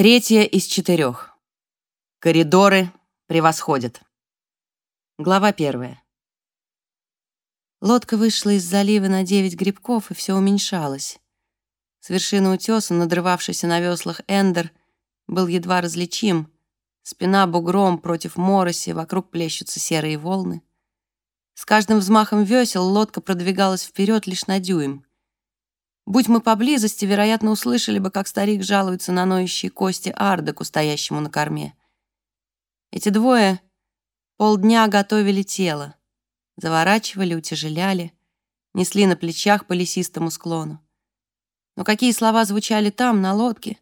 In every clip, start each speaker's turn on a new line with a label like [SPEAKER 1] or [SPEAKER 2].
[SPEAKER 1] Третья из четырех. Коридоры превосходят. Глава первая.
[SPEAKER 2] Лодка вышла из залива на девять грибков, и все уменьшалось. С вершины утеса, надрывавшийся на веслах Эндер, был едва различим. Спина бугром против мороси, вокруг плещутся серые волны. С каждым взмахом весел лодка продвигалась вперед лишь на дюйм. Будь мы поблизости, вероятно, услышали бы, как старик жалуется на ноющие кости Ардеку, стоящему на корме. Эти двое полдня готовили тело, заворачивали, утяжеляли, несли на плечах по лесистому склону. Но какие слова звучали там, на лодке?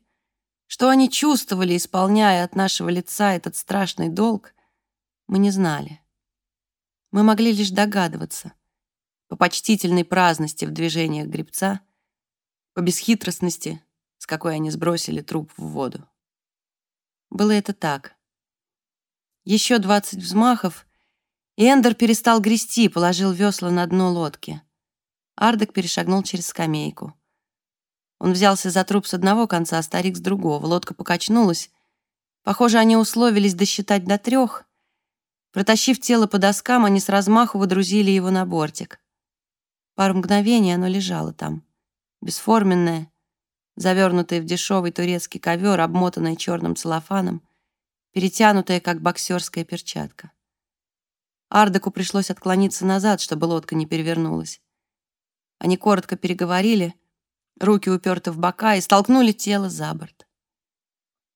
[SPEAKER 2] Что они чувствовали, исполняя от нашего лица этот страшный долг, мы не знали. Мы могли лишь догадываться по почтительной праздности в движениях гребца, по бесхитростности, с какой они сбросили труп в воду. Было это так. Еще двадцать взмахов, и Эндер перестал грести, положил весла на дно лодки. Ардек перешагнул через скамейку. Он взялся за труп с одного конца, а старик с другого. Лодка покачнулась. Похоже, они условились досчитать до трех. Протащив тело по доскам, они с размаху водрузили его на бортик. Пару мгновений оно лежало там бесформенная, завернутая в дешевый турецкий ковер, обмотанная черным целлофаном, перетянутая, как боксерская перчатка. Ардеку пришлось отклониться назад, чтобы лодка не перевернулась. Они коротко переговорили, руки уперты в бока и столкнули тело за борт.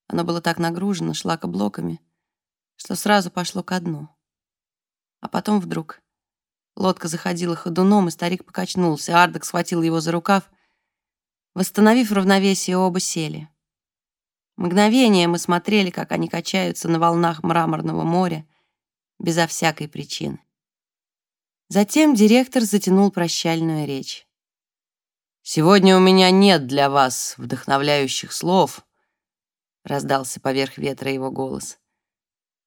[SPEAKER 2] Оно было так нагружено шлакоблоками, что сразу пошло ко дну. А потом вдруг лодка заходила ходуном, и старик покачнулся. Ардек схватил его за рукав — Восстановив равновесие, оба сели. Мгновение мы смотрели, как они качаются на волнах мраморного моря, безо всякой причины. Затем директор затянул прощальную речь.
[SPEAKER 1] «Сегодня у меня нет для вас вдохновляющих слов», — раздался поверх ветра его голос.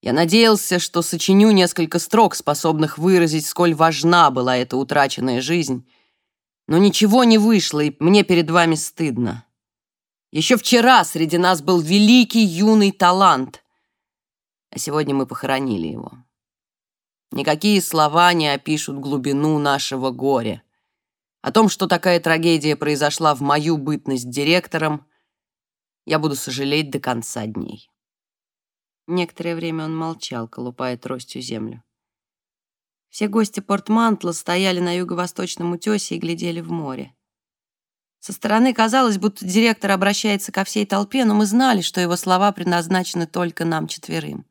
[SPEAKER 1] «Я надеялся, что сочиню несколько строк, способных выразить, сколь важна была эта утраченная жизнь, но ничего не вышло, и мне перед вами стыдно. Еще вчера среди нас был великий юный талант, а сегодня мы похоронили его. Никакие слова не опишут глубину нашего горя. О том, что такая трагедия произошла в мою бытность директором, я буду сожалеть до конца дней.
[SPEAKER 2] Некоторое время он молчал, колупая тростью землю. Все гости Портмантла стояли на юго-восточном утесе и глядели в море. Со стороны казалось, будто директор обращается ко всей толпе, но мы знали, что его слова предназначены только нам четверым.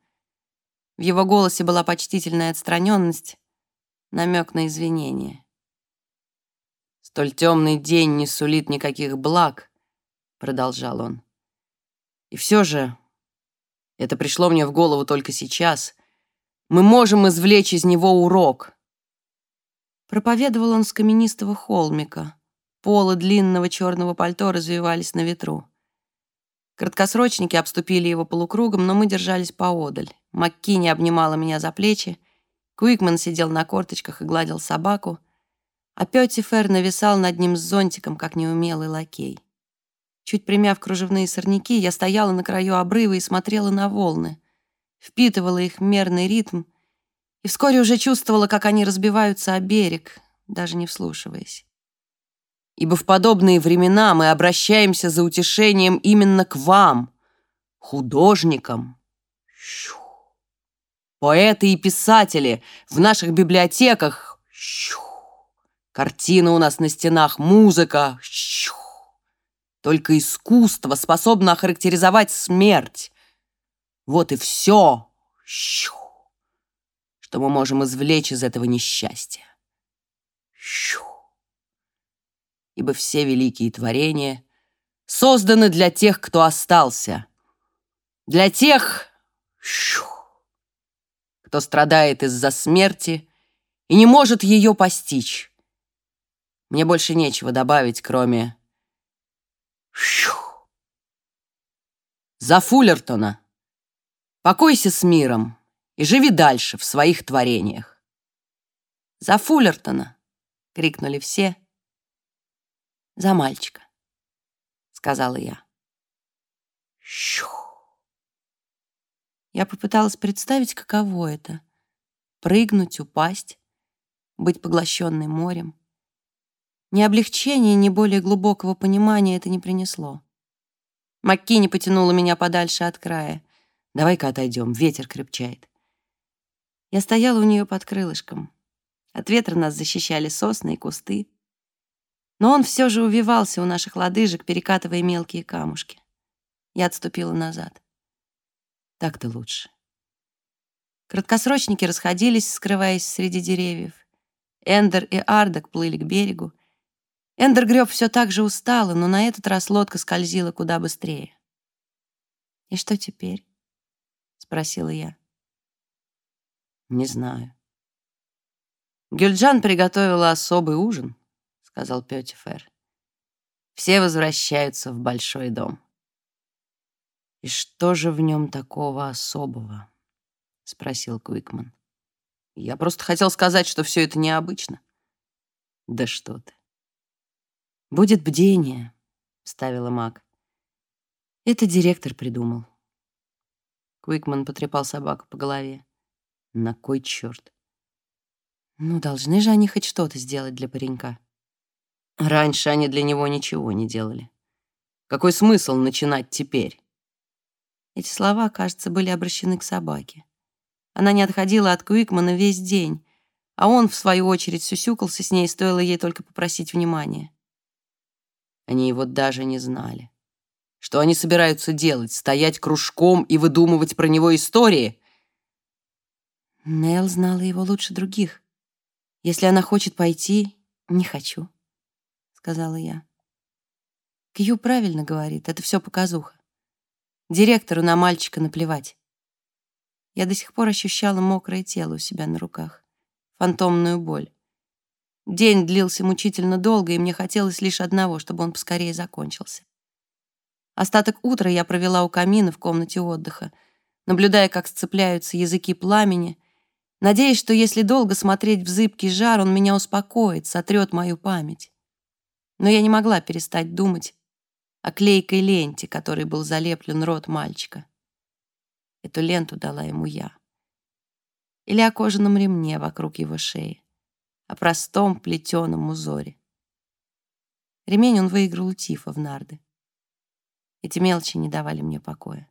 [SPEAKER 2] В его голосе была почтительная отстраненность, намек на извинение.
[SPEAKER 1] «Столь темный день не сулит никаких благ», — продолжал он. «И все же это пришло мне в голову только сейчас — мы можем извлечь из него урок.
[SPEAKER 2] Проповедовал он с каменистого холмика. Полы длинного черного пальто развивались на ветру. Краткосрочники обступили его полукругом, но мы держались поодаль. Маккини обнимала меня за плечи, Куикман сидел на корточках и гладил собаку, а Пётифер нависал над ним с зонтиком, как неумелый лакей. Чуть примяв кружевные сорняки, я стояла на краю обрыва и смотрела на волны впитывала их мерный ритм и вскоре уже чувствовала, как они разбиваются о берег, даже не вслушиваясь.
[SPEAKER 1] Ибо в подобные времена мы обращаемся за утешением именно к вам, художникам. Поэты и писатели в наших библиотеках. Картины у нас на стенах, музыка. Только искусство способно охарактеризовать смерть. Вот и все, что мы можем извлечь из этого несчастья. Ибо все великие творения созданы для тех, кто остался, для тех, кто страдает из-за смерти и не может ее постичь. Мне больше нечего добавить, кроме за Фуллертона. Покойся с миром и живи дальше в своих творениях.
[SPEAKER 2] «За Фуллертона!» — крикнули все. «За мальчика!» — сказала я.
[SPEAKER 1] Щух.
[SPEAKER 2] Я попыталась представить, каково это — прыгнуть, упасть, быть поглощенной морем. Ни облегчения, ни более глубокого понимания это не принесло. Маккини потянула меня подальше от края.
[SPEAKER 1] «Давай-ка отойдем, ветер крепчает».
[SPEAKER 2] Я стояла у нее под крылышком. От ветра нас защищали сосны и кусты. Но он все же увивался у наших лодыжек, перекатывая мелкие камушки. Я отступила назад.
[SPEAKER 1] Так-то лучше.
[SPEAKER 2] Краткосрочники расходились, скрываясь среди деревьев. Эндер и Ардак плыли к берегу. Эндер греб все так же устало, но на этот раз лодка скользила куда быстрее. «И что теперь?» — спросила я.
[SPEAKER 1] «Не знаю». «Гюльджан приготовила особый ужин», — сказал Пётифер. «Все возвращаются в большой дом». «И что же в нем такого особого?» — спросил Куикман. «Я просто хотел сказать, что все это необычно». «Да что ты». «Будет бдение», — вставила Мак. «Это директор придумал». Куикман потрепал собаку по голове. «На кой черт?» «Ну, должны же они хоть что-то сделать для паренька». Раньше они для него ничего не делали. Какой смысл начинать теперь? Эти слова, кажется, были обращены к собаке. Она не отходила от Куикмана весь день, а он, в свою очередь, сюсюкался с ней, стоило ей только попросить внимания. Они его даже не знали. Что они собираются делать? Стоять кружком и выдумывать про него истории? Нел знала его лучше других. Если она хочет пойти, не хочу, сказала я. Кью правильно говорит, это все показуха. Директору на мальчика наплевать. Я до сих пор ощущала мокрое тело у себя на руках, фантомную боль. День длился мучительно долго, и мне хотелось лишь одного, чтобы он поскорее закончился. Остаток утра я провела у камина в комнате отдыха, наблюдая, как сцепляются языки пламени, надеясь, что если долго смотреть в зыбкий жар, он меня успокоит, сотрет мою память. Но я не могла перестать думать о клейкой ленте, которой был залеплен рот мальчика. Эту ленту дала ему я. Или о кожаном ремне вокруг его шеи, о простом плетеном узоре. Ремень он выиграл у Тифа в нарды. Эти мелочи не давали мне покоя.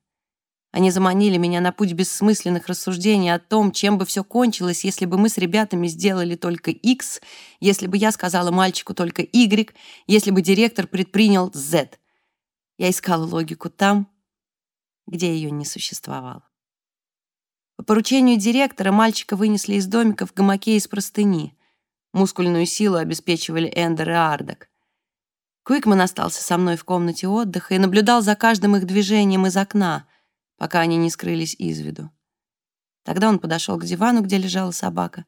[SPEAKER 1] Они заманили меня на путь бессмысленных рассуждений о том, чем бы все кончилось, если бы мы с ребятами сделали только X, если бы я сказала мальчику только Y, если бы директор предпринял Z. Я искала логику там, где ее не существовало. По поручению директора мальчика вынесли из домика в гамаке из простыни. Мускульную силу обеспечивали Эндер и Ардак. Куикман остался со мной в комнате отдыха и наблюдал за каждым их движением из окна, пока они не скрылись из виду. Тогда он подошел к дивану, где лежала собака,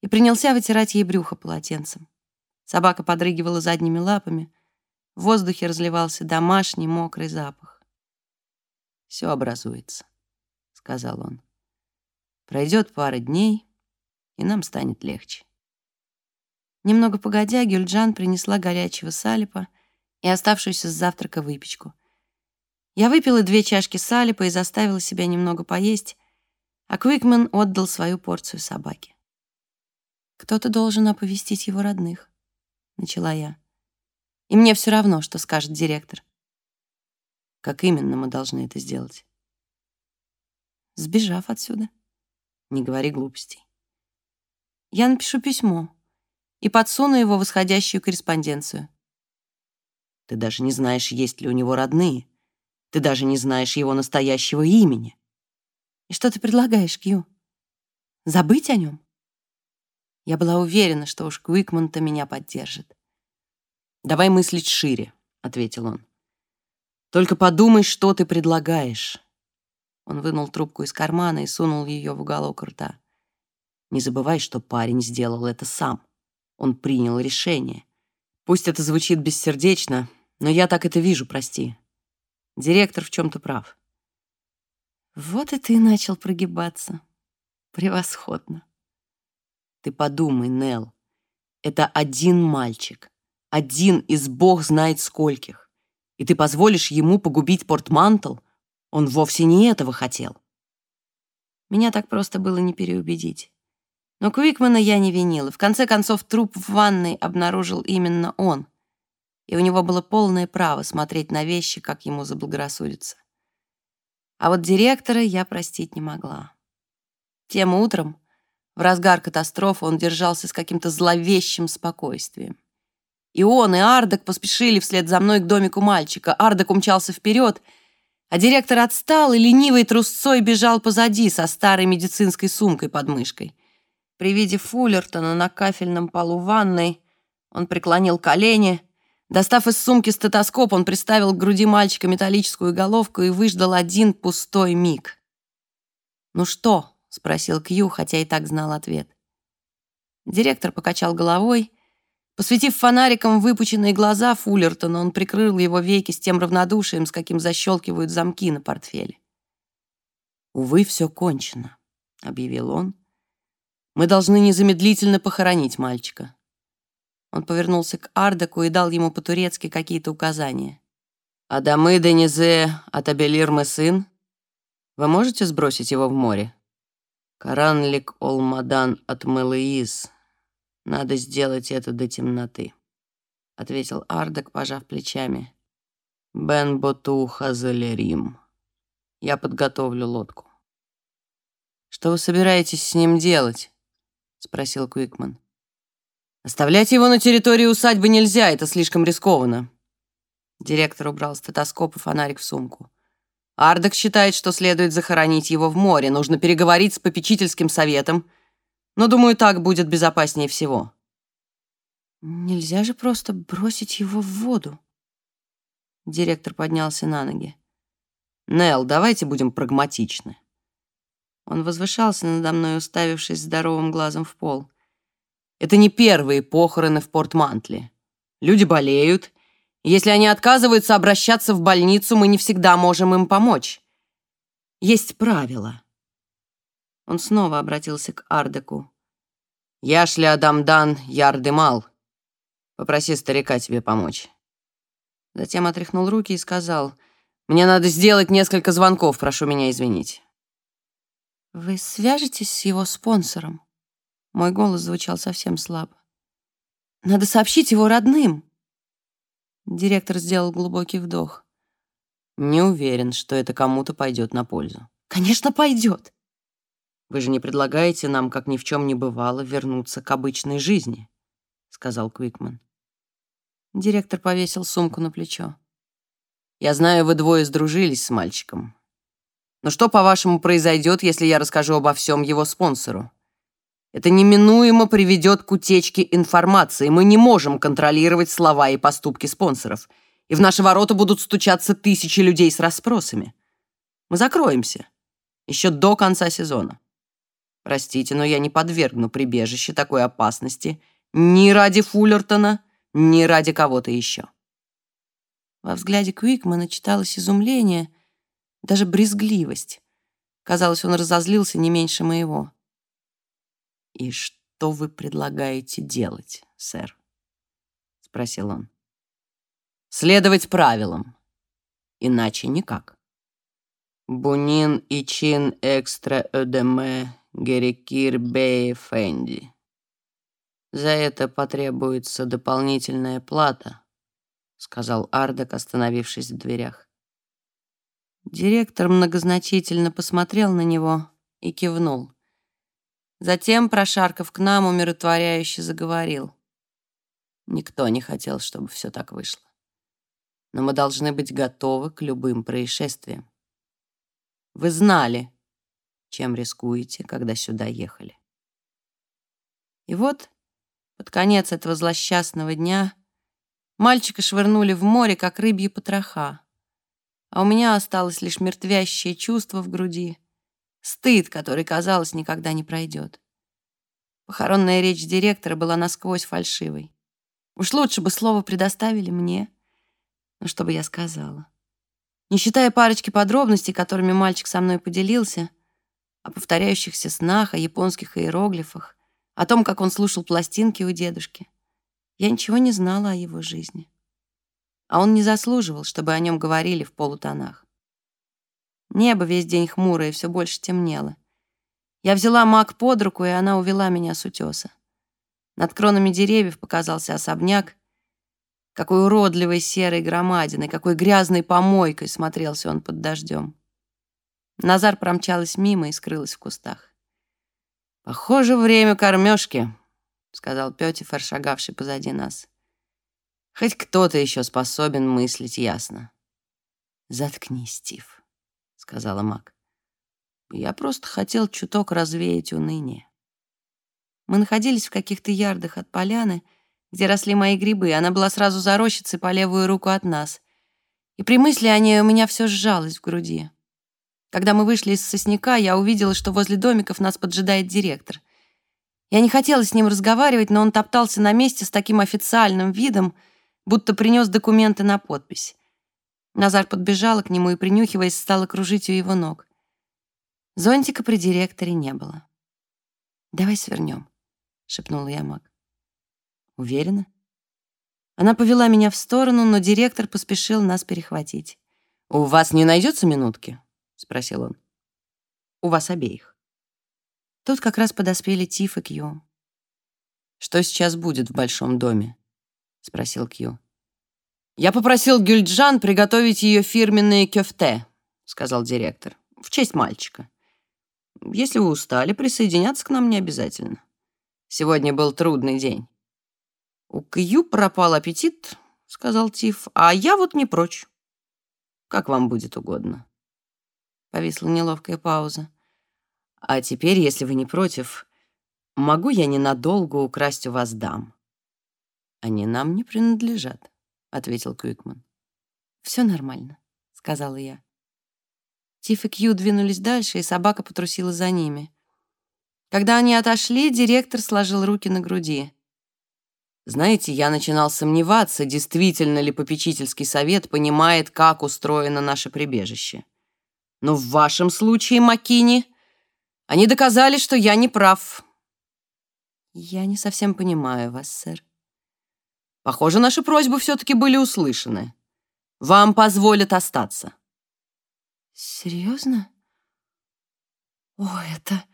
[SPEAKER 1] и принялся вытирать ей брюхо полотенцем. Собака подрыгивала задними лапами, в воздухе разливался домашний мокрый запах. «Все образуется», — сказал он. «Пройдет пара дней, и нам станет легче». Немного погодя, Гюльджан принесла горячего салипа и оставшуюся с завтрака выпечку. Я выпила две чашки салипа и заставила себя немного поесть, а Квикман отдал свою порцию собаке. «Кто-то должен оповестить его родных», — начала я. И мне все равно, что скажет директор. Как именно мы должны это сделать? Сбежав отсюда. Не говори глупостей. Я напишу письмо и подсуну его в исходящую корреспонденцию. Ты даже не знаешь, есть ли у него родные. Ты даже не знаешь его настоящего имени. И что ты предлагаешь, Кью? Забыть о нем? Я была уверена, что уж Куикман-то меня поддержит. «Давай мыслить шире», — ответил он. «Только подумай, что ты предлагаешь». Он вынул трубку из кармана и сунул ее в уголок рта. «Не забывай, что парень сделал это сам. Он принял решение. Пусть это звучит бессердечно, но я так это вижу, прости. Директор в чем-то прав». «Вот и ты начал прогибаться. Превосходно». «Ты подумай, Нелл. Это один мальчик» один из бог знает скольких, и ты позволишь ему погубить портмантл, Он вовсе не этого хотел.
[SPEAKER 2] Меня так просто было не переубедить. Но Квикмана я не винила. В конце концов, труп в ванной обнаружил именно он. И у него было полное право смотреть на вещи, как ему заблагорассудится. А вот директора я простить не могла. Тем утром, в разгар катастрофы, он держался с каким-то зловещим спокойствием. И он, и Ардек поспешили вслед за мной к домику мальчика. Ардек умчался вперед, а директор отстал и ленивой трусцой бежал позади со старой медицинской сумкой под мышкой. При виде Фуллертона на кафельном полу ванной он преклонил колени. Достав из сумки стетоскоп, он приставил к груди мальчика металлическую головку и выждал один пустой миг. «Ну что?» — спросил Кью, хотя и так знал ответ. Директор покачал головой. Посветив фонариком выпученные глаза Фуллертона, он прикрыл его веки с тем равнодушием, с каким защелкивают замки на портфеле.
[SPEAKER 1] «Увы, все кончено», — объявил он, — мы должны незамедлительно похоронить мальчика».
[SPEAKER 2] Он повернулся к Ардаку и дал ему по-турецки какие-то указания.
[SPEAKER 1] «Адамы Денизе от Абелирмы сын. Вы можете сбросить его в море?» «Каранлик Олмадан от Мэлыиз. Надо сделать это до темноты», — ответил Ардак, пожав плечами. «Бен Боту Хазалерим. Я подготовлю лодку». «Что вы собираетесь с ним делать?» — спросил Куикман. «Оставлять его на территории усадьбы нельзя, это слишком рискованно». Директор убрал стетоскоп и фонарик в сумку. Ардек считает, что следует захоронить его в море. Нужно переговорить с попечительским советом. Но, думаю, так будет безопаснее всего.
[SPEAKER 2] Нельзя же просто бросить его в воду. Директор поднялся на ноги.
[SPEAKER 1] Нел, давайте будем прагматичны.
[SPEAKER 2] Он возвышался надо мной, уставившись здоровым глазом в пол.
[SPEAKER 1] «Это не первые похороны в Порт-Мантле. Люди болеют. Если они отказываются обращаться в больницу, мы не всегда можем им помочь. Есть правила».
[SPEAKER 2] Он снова обратился к Ардеку.
[SPEAKER 1] «Яшли Адамдан Ярдымал. Попроси старика тебе помочь».
[SPEAKER 2] Затем отряхнул руки и сказал,
[SPEAKER 1] «Мне надо сделать несколько звонков, прошу меня извинить».
[SPEAKER 2] «Вы свяжетесь с его спонсором?» Мой голос звучал совсем слабо. «Надо сообщить его родным!» Директор сделал глубокий вдох.
[SPEAKER 1] «Не уверен, что это кому-то пойдет на пользу».
[SPEAKER 2] «Конечно, пойдет!»
[SPEAKER 1] «Вы же не предлагаете нам, как ни в чем не бывало, вернуться к обычной жизни», — сказал Квикман.
[SPEAKER 2] Директор повесил сумку на плечо.
[SPEAKER 1] «Я знаю, вы двое сдружились с мальчиком. Но что, по-вашему, произойдет, если я расскажу обо всем его спонсору? Это неминуемо приведет к утечке информации. Мы не можем контролировать слова и поступки спонсоров. И в наши ворота будут стучаться тысячи людей с расспросами. Мы закроемся. Еще до конца сезона. Простите, но я не подвергну прибежище такой опасности ни ради Фуллертона, ни ради кого-то еще.
[SPEAKER 2] Во взгляде Куикмана читалось изумление, даже брезгливость. Казалось, он разозлился не меньше моего.
[SPEAKER 1] «И что вы предлагаете делать, сэр?» — спросил он. «Следовать правилам. Иначе никак. Бунин и чин экстра эдеме герекир бей фенди. За это потребуется дополнительная плата», — сказал Ардек, остановившись в дверях.
[SPEAKER 2] Директор многозначительно посмотрел на него и кивнул. Затем, прошаркав к нам, умиротворяюще заговорил.
[SPEAKER 1] Никто не хотел, чтобы все так вышло. Но мы должны быть готовы к любым происшествиям. Вы знали, чем рискуете, когда сюда ехали.
[SPEAKER 2] И вот, под конец этого злосчастного дня, мальчика швырнули в море, как рыбьи потроха а у меня осталось лишь мертвящее чувство в груди, стыд, который, казалось, никогда не пройдет. Похоронная речь директора была насквозь фальшивой. Уж лучше бы слово предоставили мне. Но что бы я сказала? Не считая парочки подробностей, которыми мальчик со мной поделился, о повторяющихся снах, о японских иероглифах, о том, как он слушал пластинки у дедушки, я ничего не знала о его жизни а он не заслуживал, чтобы о нем говорили в полутонах. Небо весь день хмурое, все больше темнело. Я взяла маг под руку, и она увела меня с утеса. Над кронами деревьев показался особняк. Какой уродливой серой громадиной, какой грязной помойкой смотрелся он под дождем. Назар промчалась мимо и скрылась в кустах.
[SPEAKER 1] «Похоже, время кормежки», — сказал Пётифер, шагавший позади нас. «Хоть кто-то еще способен мыслить ясно».
[SPEAKER 2] «Заткнись, Стив», — сказала Мак.
[SPEAKER 1] Я просто хотел чуток развеять уныние.
[SPEAKER 2] Мы находились в каких-то ярдах от поляны, где росли мои грибы. Она была сразу за рощицей по левую руку от нас. И при мысли о ней у меня все сжалось в груди. Когда мы вышли из сосняка, я увидела, что возле домиков нас поджидает директор. Я не хотела с ним разговаривать, но он топтался на месте с таким официальным видом, будто принес документы на подпись. Назар подбежала к нему и, принюхиваясь, стала кружить у его ног. Зонтика при директоре не было. «Давай свернем», — шепнула я Мак.
[SPEAKER 1] «Уверена?»
[SPEAKER 2] Она повела меня в сторону, но директор поспешил нас перехватить.
[SPEAKER 1] «У вас не найдется минутки?» — спросил он.
[SPEAKER 2] «У вас обеих». Тут как раз подоспели Тиф и Кью.
[SPEAKER 1] «Что сейчас будет в большом доме?» — спросил Кью. «Я попросил Гюльджан приготовить ее фирменные кёфте», — сказал директор, — «в честь мальчика. Если вы устали, присоединяться к нам не обязательно. Сегодня был трудный день. У Кью пропал аппетит, сказал Тиф, а я вот не прочь. Как вам будет угодно.
[SPEAKER 2] Повисла неловкая пауза.
[SPEAKER 1] А теперь, если вы не против, могу я ненадолго украсть у вас дам? Они нам не принадлежат, ответил Квикман.
[SPEAKER 2] Все нормально, сказала я. Тиф и Кью двинулись дальше, и собака потрусила за ними. Когда они отошли, директор сложил руки на груди.
[SPEAKER 1] Знаете, я начинал сомневаться, действительно ли попечительский совет понимает, как устроено наше прибежище. Но в вашем случае, Макини, они доказали, что я не прав.
[SPEAKER 2] Я не совсем понимаю вас, сэр.
[SPEAKER 1] Похоже, наши просьбы все-таки были услышаны. Вам позволят остаться.
[SPEAKER 2] Серьезно? О, это...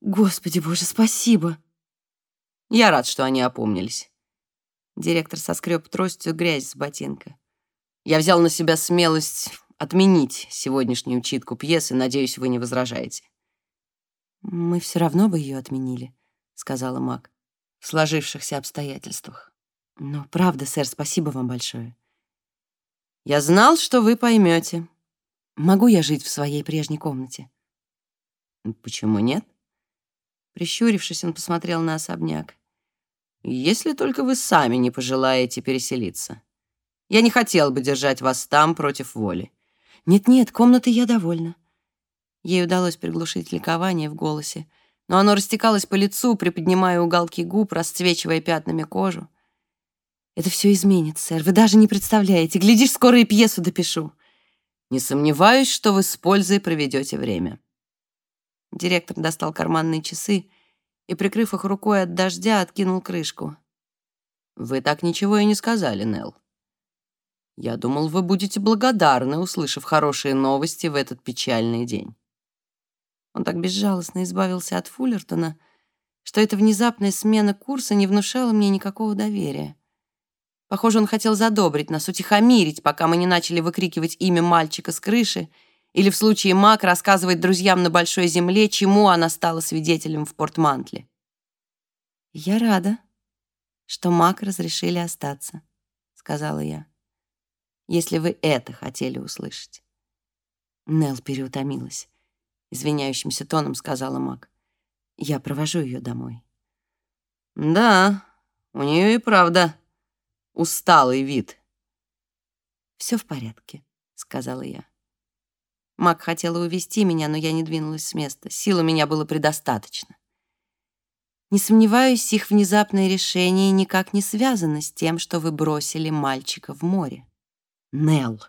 [SPEAKER 2] Господи боже, спасибо.
[SPEAKER 1] Я рад, что они опомнились.
[SPEAKER 2] Директор соскреб тростью грязь с ботинка.
[SPEAKER 1] Я взял на себя смелость отменить сегодняшнюю читку пьесы. Надеюсь, вы не возражаете.
[SPEAKER 2] Мы все равно бы ее отменили, сказала Мак, в сложившихся обстоятельствах. Но правда, сэр, спасибо вам большое.
[SPEAKER 1] Я знал, что вы поймете.
[SPEAKER 2] Могу я жить в своей прежней комнате?
[SPEAKER 1] Почему нет?
[SPEAKER 2] Прищурившись, он посмотрел на особняк.
[SPEAKER 1] Если только вы сами не пожелаете переселиться. Я не хотел бы держать вас там против воли.
[SPEAKER 2] Нет-нет, комнатой я довольна. Ей удалось приглушить ликование в голосе, но оно растекалось по лицу, приподнимая уголки губ, расцвечивая пятнами кожу. Это все изменит, сэр. Вы даже не представляете. Глядишь, скоро и пьесу допишу.
[SPEAKER 1] Не сомневаюсь, что вы с пользой проведете время».
[SPEAKER 2] Директор достал карманные часы и, прикрыв их рукой от дождя, откинул крышку.
[SPEAKER 1] «Вы так ничего и не сказали, Нелл. Я думал, вы будете благодарны, услышав хорошие новости в этот печальный день».
[SPEAKER 2] Он так безжалостно избавился от Фуллертона, что эта внезапная смена курса не внушала мне никакого доверия. Похоже, он хотел задобрить нас, утихомирить, пока мы не начали выкрикивать имя мальчика с крыши или в случае Мак рассказывать друзьям на Большой Земле, чему она стала свидетелем в Портмантле. «Я рада, что Мак разрешили остаться», — сказала я, «если вы это хотели услышать». Нелл переутомилась. Извиняющимся тоном сказала Мак. «Я провожу ее домой».
[SPEAKER 1] «Да, у нее и правда усталый вид.
[SPEAKER 2] «Все в порядке», — сказала я. Мак хотела увести меня, но я не двинулась с места. Сил у меня было предостаточно. Не сомневаюсь, их внезапное решение никак не связано с тем, что вы бросили мальчика в море.
[SPEAKER 1] Нелл,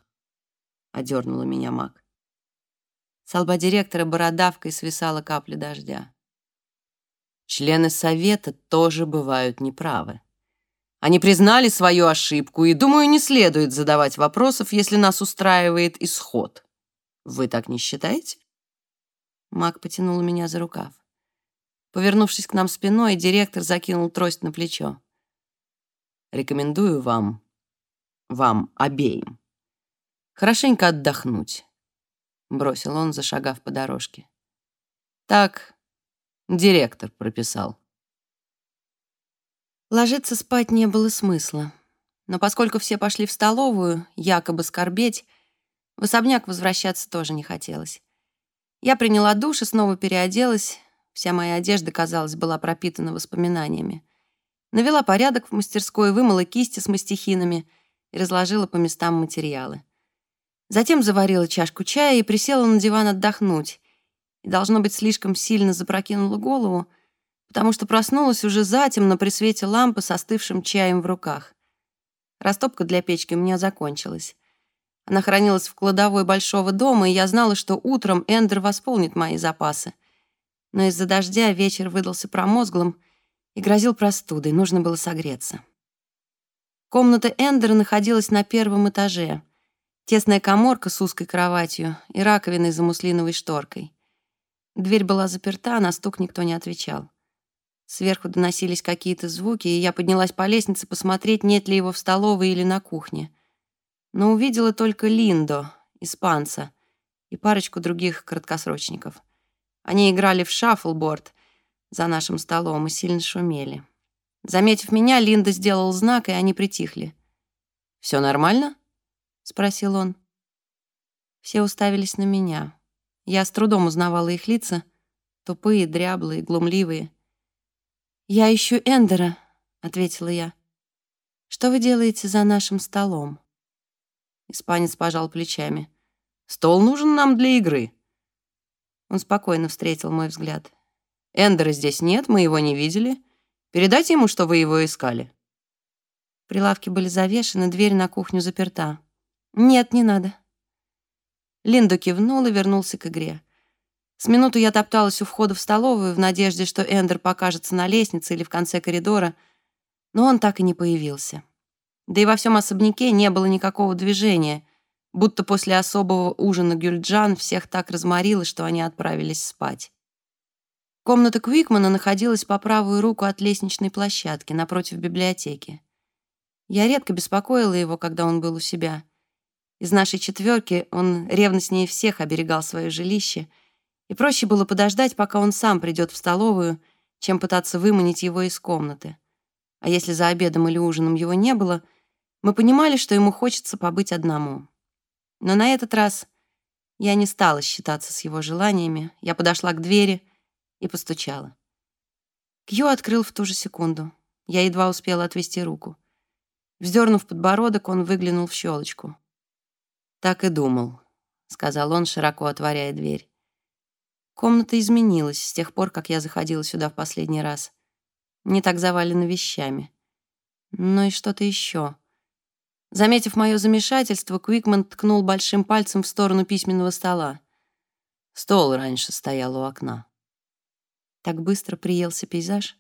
[SPEAKER 1] одернула меня Мак.
[SPEAKER 2] С лба директора бородавкой свисала капля дождя.
[SPEAKER 1] Члены совета тоже бывают неправы. Они признали свою ошибку, и, думаю, не следует задавать вопросов, если нас устраивает исход. Вы так не считаете?
[SPEAKER 2] Мак потянул меня за рукав. Повернувшись к нам спиной, директор закинул трость на плечо.
[SPEAKER 1] Рекомендую вам, вам обеим, хорошенько отдохнуть, бросил он, зашагав по дорожке. Так директор прописал.
[SPEAKER 2] Ложиться спать не было смысла. Но поскольку все пошли в столовую, якобы скорбеть, в особняк возвращаться тоже не хотелось. Я приняла душ и снова переоделась. Вся моя одежда, казалось, была пропитана воспоминаниями. Навела порядок в мастерской, вымыла кисти с мастихинами и разложила по местам материалы. Затем заварила чашку чая и присела на диван отдохнуть. И, должно быть, слишком сильно запрокинула голову, потому что проснулась уже затемно при свете лампы с остывшим чаем в руках. Растопка для печки у меня закончилась. Она хранилась в кладовой большого дома, и я знала, что утром Эндер восполнит мои запасы. Но из-за дождя вечер выдался промозглым и грозил простудой, нужно было согреться. Комната Эндера находилась на первом этаже. Тесная коморка с узкой кроватью и раковиной за муслиновой шторкой. Дверь была заперта, на стук никто не отвечал. Сверху доносились какие-то звуки, и я поднялась по лестнице посмотреть, нет ли его в столовой или на кухне. Но увидела только Линдо, испанца, и парочку других краткосрочников. Они играли в шаффлборд за нашим столом и сильно шумели. Заметив меня, Линда сделал знак, и они притихли.
[SPEAKER 1] «Все нормально?»
[SPEAKER 2] — спросил он. Все уставились на меня. Я с трудом узнавала их лица, тупые, дряблые, глумливые — «Я ищу Эндера», — ответила я. «Что вы делаете за нашим столом?»
[SPEAKER 1] Испанец пожал плечами. «Стол нужен нам для игры».
[SPEAKER 2] Он спокойно встретил мой взгляд.
[SPEAKER 1] «Эндера здесь нет, мы его не видели. Передайте ему, что вы его искали».
[SPEAKER 2] Прилавки были завешены, дверь на кухню заперта. «Нет, не надо». Линдо кивнул и вернулся к игре. С минуту я топталась у входа в столовую в надежде, что Эндер покажется на лестнице или в конце коридора, но он так и не появился. Да и во всем особняке не было никакого движения, будто после особого ужина Гюльджан всех так разморило, что они отправились спать. Комната Квикмана находилась по правую руку от лестничной площадки, напротив библиотеки. Я редко беспокоила его, когда он был у себя. Из нашей четверки он ревностнее всех оберегал свое жилище — и проще было подождать, пока он сам придет в столовую, чем пытаться выманить его из комнаты. А если за обедом или ужином его не было, мы понимали, что ему хочется побыть одному. Но на этот раз я не стала считаться с его желаниями. Я подошла к двери и постучала. Кью открыл в ту же секунду. Я едва успела отвести руку. Вздернув подбородок, он выглянул в щелочку.
[SPEAKER 1] «Так и думал», — сказал он, широко отворяя дверь.
[SPEAKER 2] Комната изменилась с тех пор, как я заходила сюда в последний раз. Не так завалена вещами. Но и что-то еще. Заметив мое замешательство, Квикман ткнул большим пальцем в сторону письменного стола.
[SPEAKER 1] Стол раньше стоял у окна.
[SPEAKER 2] Так быстро приелся пейзаж.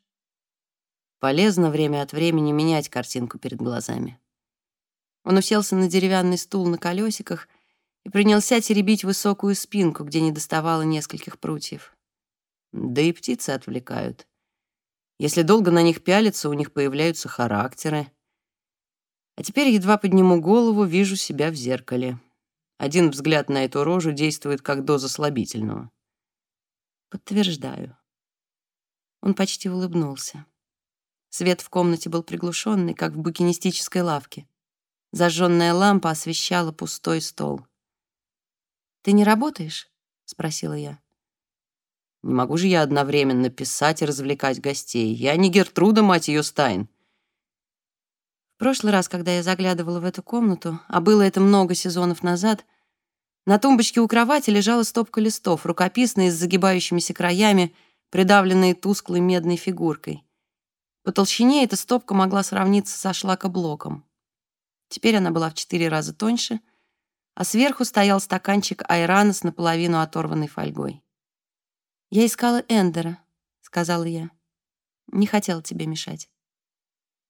[SPEAKER 1] Полезно время от времени менять картинку перед глазами.
[SPEAKER 2] Он уселся на деревянный стул на колесиках и принялся теребить высокую спинку, где не доставало нескольких прутьев.
[SPEAKER 1] Да и птицы отвлекают. Если долго на них пялиться, у них появляются характеры. А теперь едва подниму голову, вижу себя в зеркале. Один взгляд на эту рожу действует как доза слабительного.
[SPEAKER 2] Подтверждаю. Он почти улыбнулся. Свет в комнате был приглушенный, как в букинистической лавке. Зажженная лампа освещала пустой стол. «Ты не работаешь?» — спросила я.
[SPEAKER 1] «Не могу же я одновременно писать и развлекать гостей. Я не Гертруда, мать ее, Стайн».
[SPEAKER 2] В прошлый раз, когда я заглядывала в эту комнату, а было это много сезонов назад, на тумбочке у кровати лежала стопка листов, рукописные с загибающимися краями, придавленные тусклой медной фигуркой. По толщине эта стопка могла сравниться со шлакоблоком. Теперь она была в четыре раза тоньше — а сверху стоял стаканчик айрана с наполовину оторванной фольгой. «Я искала Эндера», — сказала я. «Не хотела тебе мешать».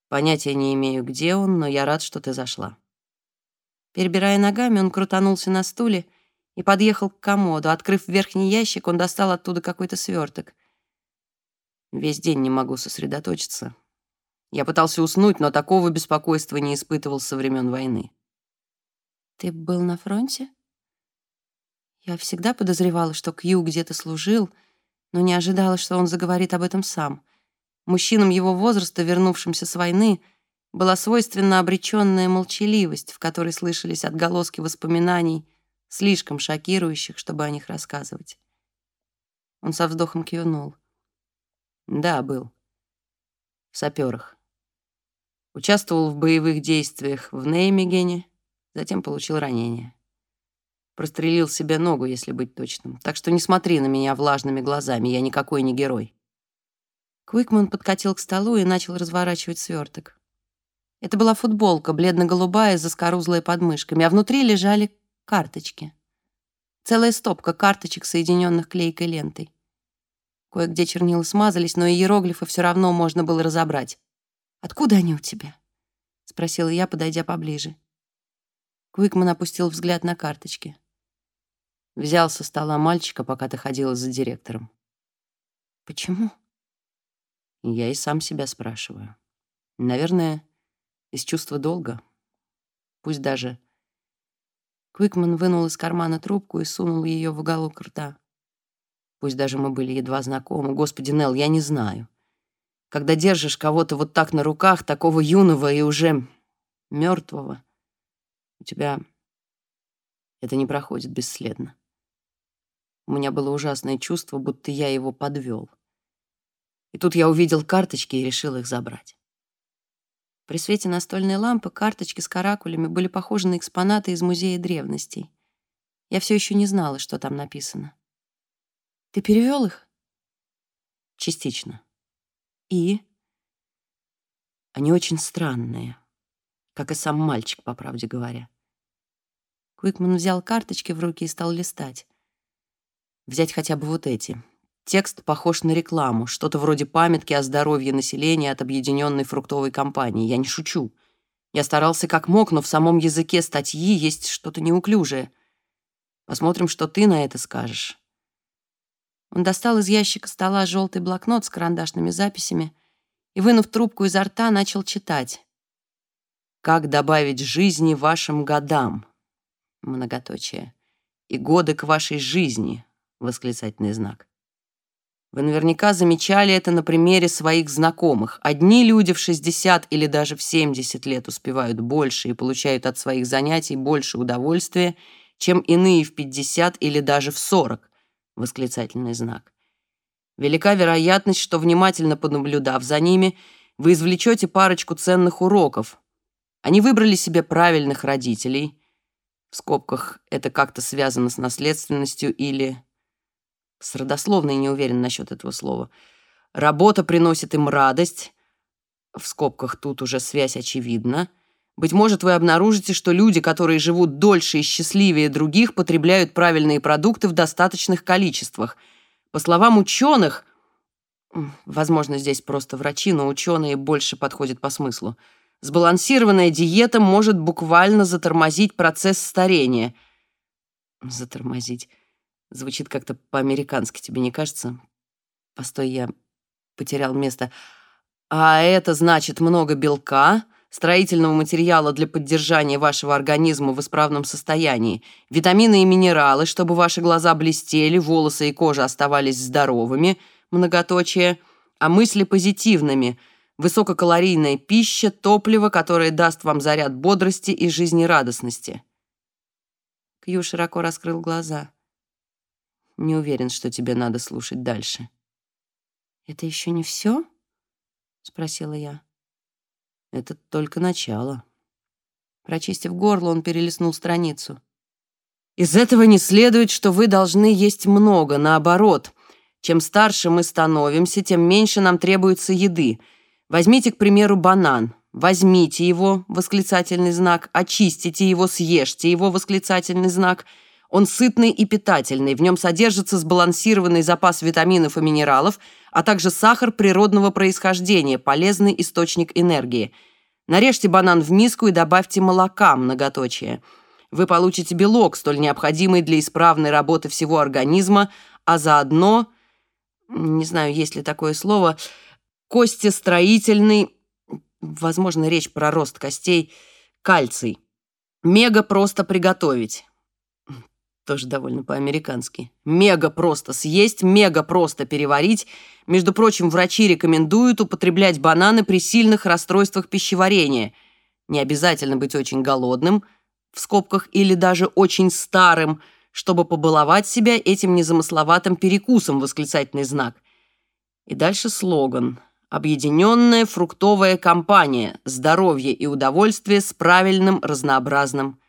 [SPEAKER 1] «Понятия не имею, где он, но я рад, что ты зашла».
[SPEAKER 2] Перебирая ногами, он крутанулся на стуле и подъехал к комоду. Открыв верхний ящик, он достал оттуда какой-то сверток.
[SPEAKER 1] Весь день не могу сосредоточиться. Я пытался уснуть, но такого беспокойства не испытывал со времен войны.
[SPEAKER 2] Ты был на фронте? Я всегда подозревала, что Кью где-то служил, но не ожидала, что он заговорит об этом сам. Мужчинам его возраста, вернувшимся с войны, была свойственна обреченная молчаливость, в которой слышались отголоски воспоминаний, слишком шокирующих, чтобы о них рассказывать. Он со вздохом кивнул.
[SPEAKER 1] Да, был. В саперах. Участвовал в боевых действиях в Неймегене, затем получил ранение. Прострелил себе ногу, если быть точным. Так что не смотри на меня влажными глазами, я никакой не герой.
[SPEAKER 2] Куикман подкатил к столу и начал разворачивать сверток. Это была футболка, бледно-голубая, с заскорузлой подмышками, а внутри лежали карточки. Целая стопка карточек, соединенных клейкой лентой. Кое-где чернила смазались, но иероглифы все равно можно было разобрать. «Откуда они у тебя?» — спросила я, подойдя поближе. Куикман опустил взгляд на карточки.
[SPEAKER 1] Взял со стола мальчика, пока ты ходила за директором.
[SPEAKER 2] «Почему?»
[SPEAKER 1] Я и сам себя спрашиваю. Наверное, из чувства долга. Пусть даже...
[SPEAKER 2] Куикман вынул из кармана трубку и сунул ее в уголок рта.
[SPEAKER 1] Пусть даже мы были едва знакомы. Господи, Нелл, я не знаю. Когда держишь кого-то вот так на руках, такого юного и уже мертвого, у тебя это не проходит бесследно. У меня было ужасное чувство, будто я его подвел. И тут я увидел карточки и решил их забрать.
[SPEAKER 2] При свете настольной лампы карточки с каракулями были похожи на экспонаты из музея древностей. Я все еще не знала, что там написано. Ты перевел их?
[SPEAKER 1] Частично.
[SPEAKER 2] И?
[SPEAKER 1] Они очень странные, как и сам мальчик, по правде говоря.
[SPEAKER 2] Куикман взял карточки в руки и стал листать.
[SPEAKER 1] Взять хотя бы вот эти. Текст похож на рекламу, что-то вроде памятки о здоровье населения от объединенной фруктовой компании. Я не шучу. Я старался как мог, но в самом языке статьи есть что-то неуклюжее. Посмотрим, что ты на это скажешь.
[SPEAKER 2] Он достал из ящика стола желтый блокнот с карандашными записями и, вынув трубку изо рта, начал читать.
[SPEAKER 1] «Как добавить жизни вашим годам?» Многоточие. «И годы к вашей жизни?» Восклицательный знак. Вы наверняка замечали это на примере своих знакомых. Одни люди в 60 или даже в 70 лет успевают больше и получают от своих занятий больше удовольствия, чем иные в 50 или даже в 40 восклицательный знак. Велика вероятность, что, внимательно понаблюдав за ними, вы извлечете парочку ценных уроков. Они выбрали себе правильных родителей. В скобках это как-то связано с наследственностью или... С родословной не уверен насчет этого слова. Работа приносит им радость. В скобках тут уже связь очевидна. Быть может, вы обнаружите, что люди, которые живут дольше и счастливее других, потребляют правильные продукты в достаточных количествах. По словам ученых, возможно, здесь просто врачи, но ученые больше подходят по смыслу, сбалансированная диета может буквально затормозить процесс старения. Затормозить. Звучит как-то по-американски, тебе не кажется? Постой, я потерял место. А это значит много белка — строительного материала для поддержания вашего организма в исправном состоянии, витамины и минералы, чтобы ваши глаза блестели, волосы и кожа оставались здоровыми, многоточие, а мысли позитивными, высококалорийная пища, топливо, которое даст вам заряд бодрости и жизнерадостности.
[SPEAKER 2] Кью широко раскрыл глаза.
[SPEAKER 1] Не уверен, что тебе надо слушать дальше.
[SPEAKER 2] «Это еще не все?» — спросила я.
[SPEAKER 1] Это только начало.
[SPEAKER 2] Прочистив горло, он перелистнул страницу.
[SPEAKER 1] Из этого не следует, что вы должны есть много, наоборот. Чем старше мы становимся, тем меньше нам требуется еды. Возьмите, к примеру, банан. Возьмите его, восклицательный знак, очистите его, съешьте его, восклицательный знак. Он сытный и питательный, в нем содержится сбалансированный запас витаминов и минералов – а также сахар природного происхождения, полезный источник энергии. Нарежьте банан в миску и добавьте молока, многоточие. вы получите белок, столь необходимый для исправной работы всего организма, а заодно, не знаю, есть ли такое слово, костестроительный, возможно, речь про рост костей, кальций. Мега просто приготовить. Тоже довольно по-американски. Мега просто съесть, мега просто переварить. Между прочим, врачи рекомендуют употреблять бананы при сильных расстройствах пищеварения. Не обязательно быть очень голодным, в скобках, или даже очень старым, чтобы побаловать себя этим незамысловатым перекусом, восклицательный знак. И дальше слоган. Объединенная фруктовая компания. Здоровье и удовольствие с правильным разнообразным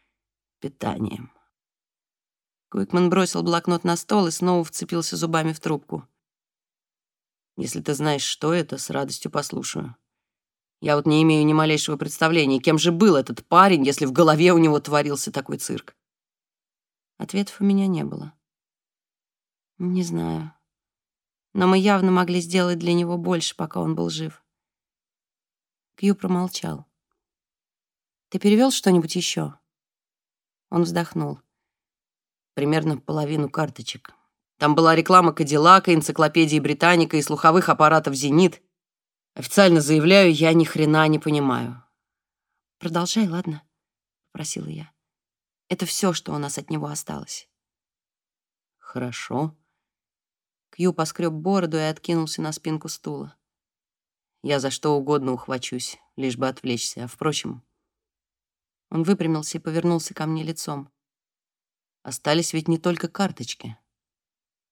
[SPEAKER 1] питанием.
[SPEAKER 2] Куикман бросил блокнот на стол и снова вцепился зубами в трубку.
[SPEAKER 1] «Если ты знаешь, что это, с радостью послушаю. Я вот не имею ни малейшего представления, кем же был этот парень, если в голове у него творился такой цирк».
[SPEAKER 2] Ответов у меня не было. Не знаю но мы явно могли сделать для него больше, пока он был жив. Кью промолчал. «Ты перевел что-нибудь еще?» Он вздохнул.
[SPEAKER 1] «Примерно половину карточек. Там была реклама Кадиллака, энциклопедии Британика и слуховых аппаратов «Зенит». Официально заявляю, я ни хрена не понимаю».
[SPEAKER 2] «Продолжай, ладно?» — попросила я. «Это все, что у нас от него осталось».
[SPEAKER 1] «Хорошо»,
[SPEAKER 2] Кью поскреб бороду и откинулся на спинку стула.
[SPEAKER 1] «Я за что угодно ухвачусь, лишь бы отвлечься. А впрочем...»
[SPEAKER 2] Он выпрямился и повернулся ко мне лицом.
[SPEAKER 1] «Остались ведь не только карточки.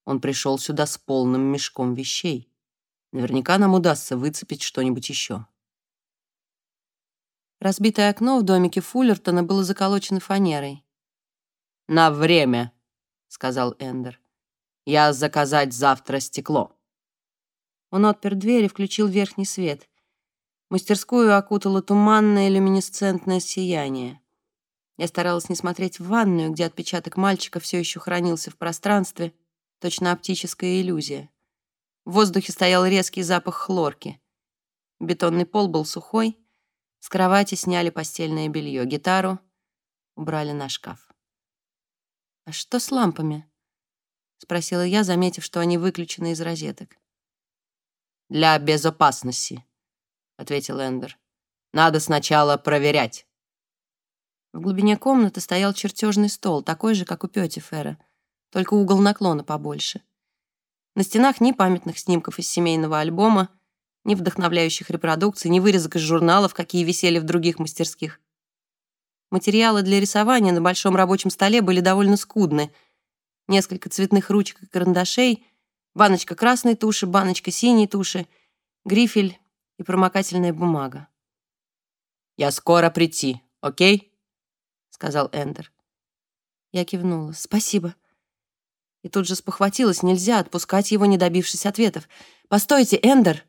[SPEAKER 1] Он пришел сюда с полным мешком вещей. Наверняка нам удастся выцепить что-нибудь еще».
[SPEAKER 2] Разбитое окно в домике Фуллертона было заколочено фанерой.
[SPEAKER 1] «На время», — сказал Эндер. Я заказать завтра стекло».
[SPEAKER 2] Он отпер дверь и включил верхний свет. Мастерскую окутало туманное люминесцентное сияние. Я старалась не смотреть в ванную, где отпечаток мальчика все еще хранился в пространстве, точно оптическая иллюзия. В воздухе стоял резкий запах хлорки. Бетонный пол был сухой, с кровати сняли постельное белье, гитару убрали на шкаф. «А что с лампами?» — спросила я, заметив, что они выключены из розеток.
[SPEAKER 1] «Для безопасности», — ответил Эндер. «Надо сначала проверять».
[SPEAKER 2] В глубине комнаты стоял чертежный стол, такой же, как у Пётифера, только угол наклона побольше. На стенах ни памятных снимков из семейного альбома, ни вдохновляющих репродукций, ни вырезок из журналов, какие висели в других мастерских. Материалы для рисования на большом рабочем столе были довольно скудны — несколько цветных ручек и карандашей, баночка красной туши, баночка синей туши, грифель и промокательная бумага.
[SPEAKER 1] «Я скоро прийти, окей?» — сказал Эндер.
[SPEAKER 2] Я кивнула. «Спасибо». И тут же спохватилась, нельзя отпускать его, не добившись ответов. «Постойте, Эндер!»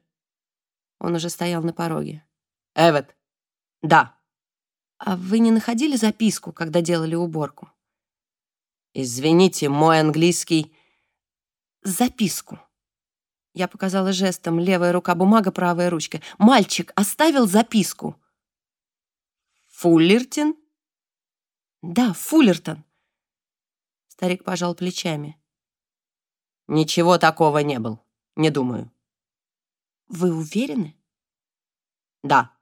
[SPEAKER 2] Он уже стоял на пороге.
[SPEAKER 1] «Эвет, да».
[SPEAKER 2] «А вы не находили записку, когда делали уборку?»
[SPEAKER 1] «Извините, мой английский...»
[SPEAKER 2] «Записку». Я показала жестом левая рука бумага, правая ручка. «Мальчик оставил записку».
[SPEAKER 1] «Фуллертон?»
[SPEAKER 2] «Да, Фуллертон». Старик пожал плечами.
[SPEAKER 1] «Ничего такого не был, не думаю».
[SPEAKER 2] «Вы уверены?»
[SPEAKER 1] «Да,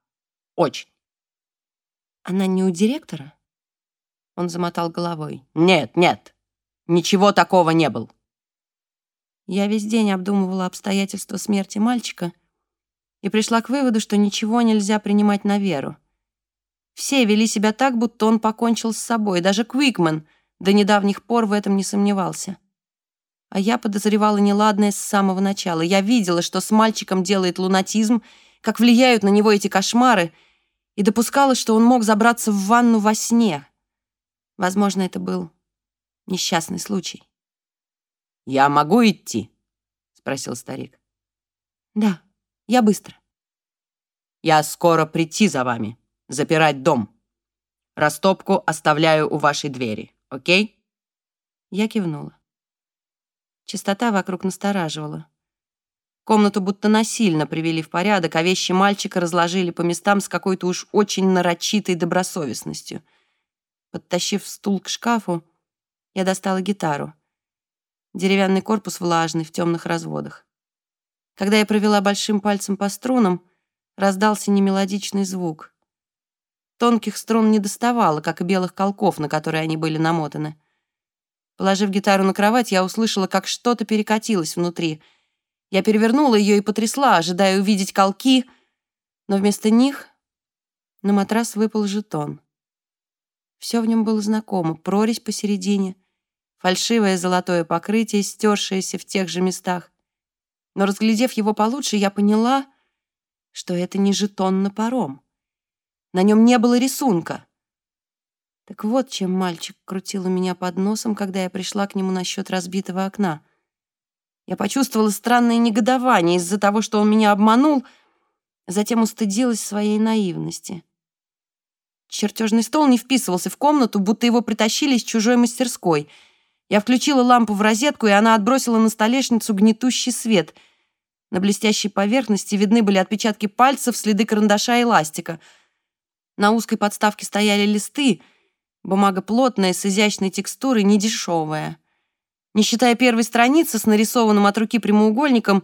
[SPEAKER 1] очень».
[SPEAKER 2] «Она не у директора?» Он замотал головой.
[SPEAKER 1] «Нет, нет, ничего такого не был».
[SPEAKER 2] Я весь день обдумывала обстоятельства смерти мальчика и пришла к выводу, что ничего нельзя принимать на веру. Все вели себя так, будто он покончил с собой. Даже Квикман до недавних пор в этом не сомневался. А я подозревала неладное с самого начала. Я видела, что с мальчиком делает лунатизм, как влияют на него эти кошмары, и допускала, что он мог забраться в ванну во сне, Возможно, это был несчастный случай.
[SPEAKER 1] «Я могу идти?» — спросил старик.
[SPEAKER 2] «Да, я быстро».
[SPEAKER 1] «Я скоро прийти за вами, запирать дом. Растопку оставляю у вашей двери, окей?»
[SPEAKER 2] Я кивнула. Чистота вокруг настораживала. Комнату будто насильно привели в порядок, а вещи мальчика разложили по местам с какой-то уж очень нарочитой добросовестностью — Подтащив стул к шкафу, я достала гитару. Деревянный корпус влажный, в темных разводах. Когда я провела большим пальцем по струнам, раздался немелодичный звук. Тонких струн не доставало, как и белых колков, на которые они были намотаны. Положив гитару на кровать, я услышала, как что-то перекатилось внутри. Я перевернула ее и потрясла, ожидая увидеть колки, но вместо них на матрас выпал жетон. Все в нем было знакомо. Прорезь посередине, фальшивое золотое покрытие, стершееся в тех же местах. Но, разглядев его получше, я поняла, что это не жетон на паром. На нем не было рисунка. Так вот, чем мальчик крутил у меня под носом, когда я пришла к нему насчет разбитого окна. Я почувствовала странное негодование из-за того, что он меня обманул, затем устыдилась своей наивности. Чертежный стол не вписывался в комнату, будто его притащили из чужой мастерской. Я включила лампу в розетку, и она отбросила на столешницу гнетущий свет. На блестящей поверхности видны были отпечатки пальцев, следы карандаша и ластика. На узкой подставке стояли листы. Бумага плотная, с изящной текстурой, недешевая. Не считая первой страницы с нарисованным от руки прямоугольником,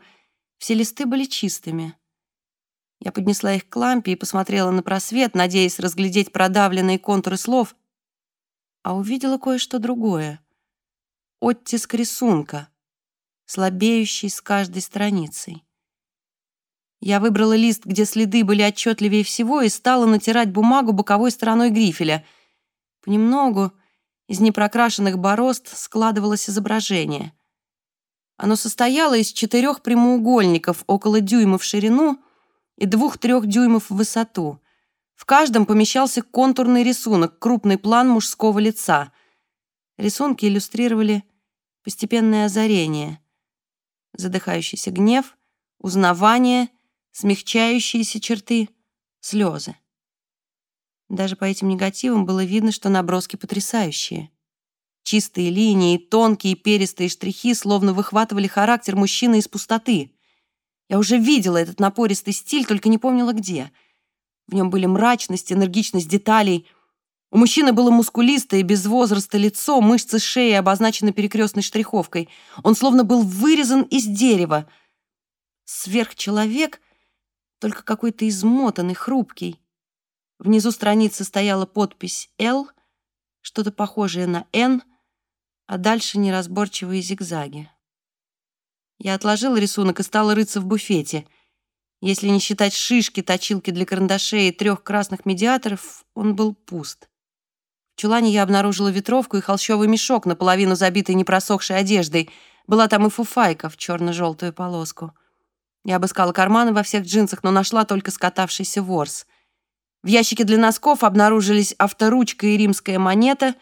[SPEAKER 2] все листы были чистыми. Я поднесла их к лампе и посмотрела на просвет, надеясь разглядеть продавленные контуры слов, а увидела кое-что другое. Оттиск рисунка, слабеющий с каждой страницей. Я выбрала лист, где следы были отчетливее всего, и стала натирать бумагу боковой стороной грифеля. Понемногу из непрокрашенных борозд складывалось изображение. Оно состояло из четырех прямоугольников около дюйма в ширину — и двух-трех дюймов в высоту. В каждом помещался контурный рисунок, крупный план мужского лица. Рисунки иллюстрировали постепенное озарение, задыхающийся гнев, узнавание, смягчающиеся черты, слезы. Даже по этим негативам было видно, что наброски потрясающие. Чистые линии, тонкие перистые штрихи словно выхватывали характер мужчины из пустоты. Я уже видела этот напористый стиль, только не помнила где. В нем были мрачность, энергичность деталей. У мужчины было мускулистое, без возраста лицо, мышцы шеи обозначены перекрестной штриховкой. Он словно был вырезан из дерева. Сверхчеловек, только какой-то измотанный, хрупкий. Внизу страницы стояла подпись «Л», что-то похожее на «Н», а дальше неразборчивые зигзаги. Я отложила рисунок и стала рыться в буфете. Если не считать шишки, точилки для карандашей и трех красных медиаторов, он был пуст. В чулане я обнаружила ветровку и холщовый мешок, наполовину забитый непросохшей одеждой. Была там и фуфайка в черно-желтую полоску. Я обыскала карманы во всех джинсах, но нашла только скатавшийся ворс. В ящике для носков обнаружились авторучка и римская монета,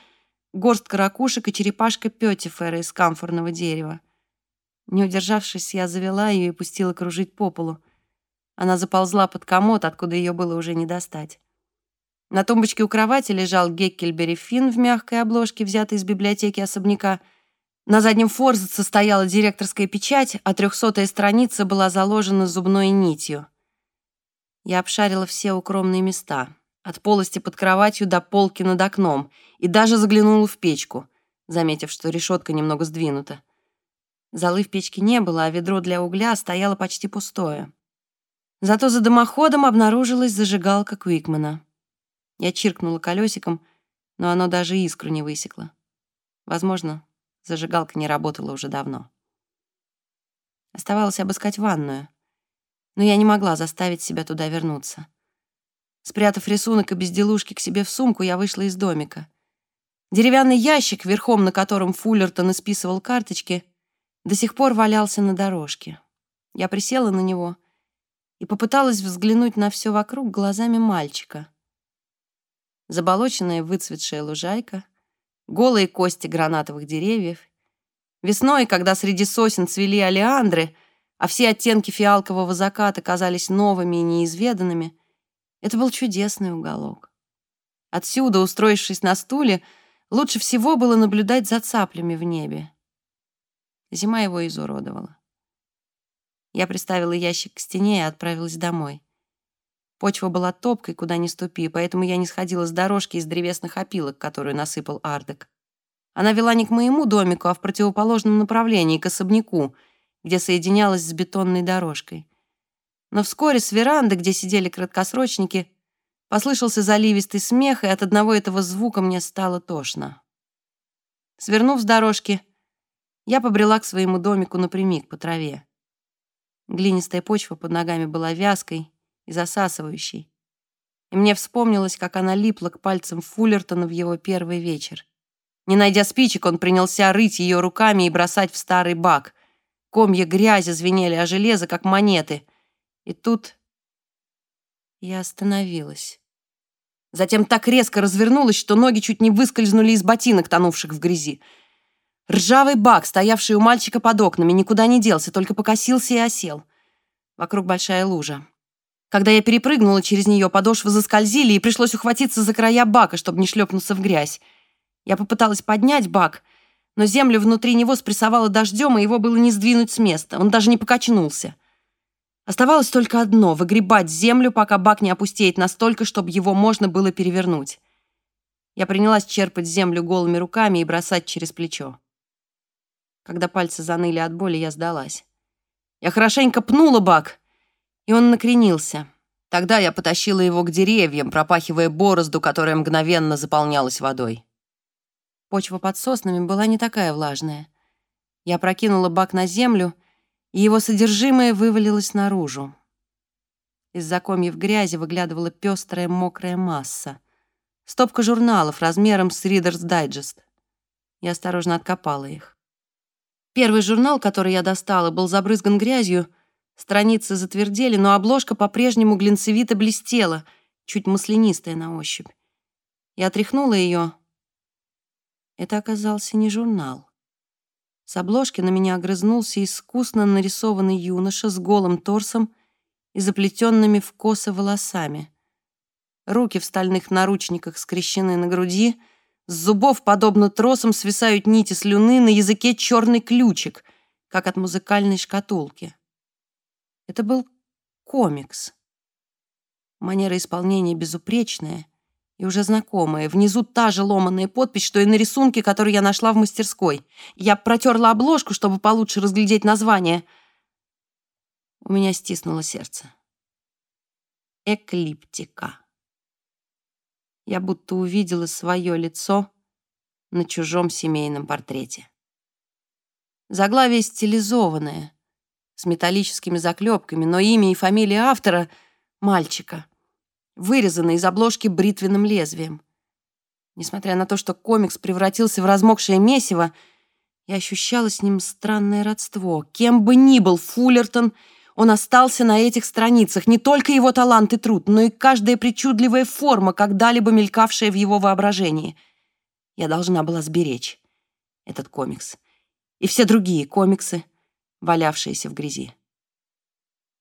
[SPEAKER 2] горстка ракушек и черепашка Пётифера из камфорного дерева. Не удержавшись, я завела ее и пустила кружить по полу. Она заползла под комод, откуда ее было уже не достать. На тумбочке у кровати лежал Геккельбери Финн в мягкой обложке, взятый из библиотеки особняка. На заднем форзаце стояла директорская печать, а трехсотая страница была заложена зубной нитью. Я обшарила все укромные места, от полости под кроватью до полки над окном, и даже заглянула в печку, заметив, что решетка немного сдвинута. Золы в печке не было, а ведро для угля стояло почти пустое. Зато за дымоходом обнаружилась зажигалка Куикмана. Я чиркнула колесиком, но оно даже искру не высекло. Возможно, зажигалка не работала уже давно. Оставалось обыскать ванную, но я не могла заставить себя туда вернуться. Спрятав рисунок и безделушки к себе в сумку, я вышла из домика. Деревянный ящик, верхом на котором Фуллертон исписывал карточки, до сих пор валялся на дорожке. Я присела на него и попыталась взглянуть на все вокруг глазами мальчика. Заболоченная выцветшая лужайка, голые кости гранатовых деревьев. Весной, когда среди сосен цвели алиандры, а все оттенки фиалкового заката казались новыми и неизведанными, это был чудесный уголок. Отсюда, устроившись на стуле, лучше всего было наблюдать за цаплями в небе. Зима его изуродовала. Я приставила ящик к стене и отправилась домой. Почва была топкой, куда ни ступи, поэтому я не сходила с дорожки из древесных опилок, которую насыпал Ардек. Она вела не к моему домику, а в противоположном направлении, к особняку, где соединялась с бетонной дорожкой. Но вскоре с веранды, где сидели краткосрочники, послышался заливистый смех, и от одного этого звука мне стало тошно. Свернув с дорожки, я побрела к своему домику напрямик по траве. Глинистая почва под ногами была вязкой и засасывающей, и мне вспомнилось, как она липла к пальцам Фуллертона в его первый вечер. Не найдя спичек, он принялся рыть ее руками и бросать в старый бак. Комья грязи звенели о железо, как монеты. И тут я остановилась. Затем так резко развернулась, что ноги чуть не выскользнули из ботинок, тонувших в грязи. Ржавый бак, стоявший у мальчика под окнами, никуда не делся, только покосился и осел. Вокруг большая лужа. Когда я перепрыгнула через нее, подошвы заскользили, и пришлось ухватиться за края бака, чтобы не шлепнуться в грязь. Я попыталась поднять бак, но землю внутри него спрессовало дождем, и его было не сдвинуть с места. Он даже не покачнулся. Оставалось только одно — выгребать землю, пока бак не опустеет настолько, чтобы его можно было перевернуть. Я принялась черпать землю голыми руками и бросать через плечо. Когда пальцы заныли от боли, я сдалась. Я хорошенько пнула бак, и он накренился. Тогда я потащила его к деревьям, пропахивая борозду, которая мгновенно заполнялась водой. Почва под соснами была не такая влажная. Я прокинула бак на землю, и его содержимое вывалилось наружу. Из-за комьев грязи выглядывала пестрая мокрая масса. Стопка журналов размером с Reader's Digest. Я осторожно откопала их. Первый журнал, который я достала, был забрызган грязью, страницы затвердели, но обложка по-прежнему глинцевито блестела, чуть маслянистая на ощупь. Я отряхнула ее, это оказался не журнал. С обложки на меня огрызнулся искусно нарисованный юноша с голым торсом и заплетенными в косы волосами. Руки в стальных наручниках скрещены на груди, с зубов, подобно тросам, свисают нити слюны, на языке черный ключик, как от музыкальной шкатулки. Это был комикс. Манера исполнения безупречная, и уже знакомая. Внизу та же ломаная подпись, что и на рисунке, который я нашла в мастерской. Я протерла обложку, чтобы получше разглядеть название. У меня стиснуло сердце. Эклиптика. Я будто увидела свое лицо на чужом семейном портрете. Заглавие стилизованное, с металлическими заклепками, но имя и фамилия автора — мальчика — вырезанный из обложки бритвенным лезвием. Несмотря на то, что комикс превратился в размокшее месиво, я ощущала с ним странное родство. Кем бы ни был Фуллертон, он остался на этих страницах. Не только его талант и труд, но и каждая причудливая форма, когда-либо мелькавшая в его воображении. Я должна была сберечь этот комикс. И все другие комиксы, валявшиеся в грязи.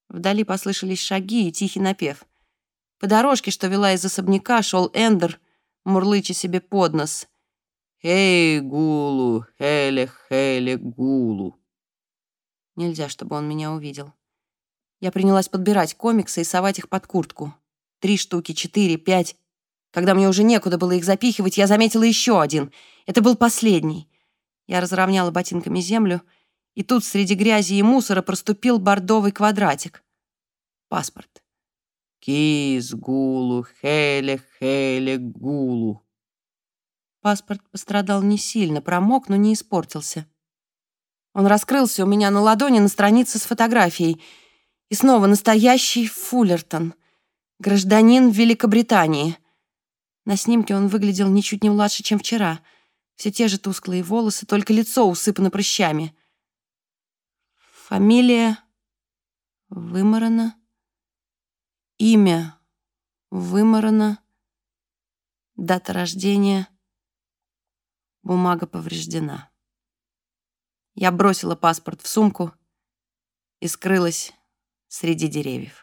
[SPEAKER 2] Вдали послышались шаги и тихий напев. По дорожке, что вела из особняка, шел Эндер, мурлыча себе под нос. «Эй, Гулу, Хеле, Хеле, Гулу!» Нельзя, чтобы он меня увидел. Я принялась подбирать комиксы и совать их под куртку. Три штуки, четыре, пять. Когда мне уже некуда было их запихивать, я заметила еще один. Это был последний. Я разровняла ботинками землю, и тут среди грязи и мусора проступил бордовый квадратик. Паспорт. Кис, гулу, хеле, хеле, гулу. Паспорт пострадал не сильно, промок, но не испортился. Он раскрылся у меня на ладони на странице с фотографией. И снова настоящий Фуллертон, гражданин Великобритании. На снимке он выглядел ничуть не младше, чем вчера. Все те же тусклые волосы, только лицо усыпано прыщами. Фамилия вымарана. Имя вымарано. Дата рождения. Бумага повреждена. Я бросила паспорт в сумку и скрылась среди деревьев.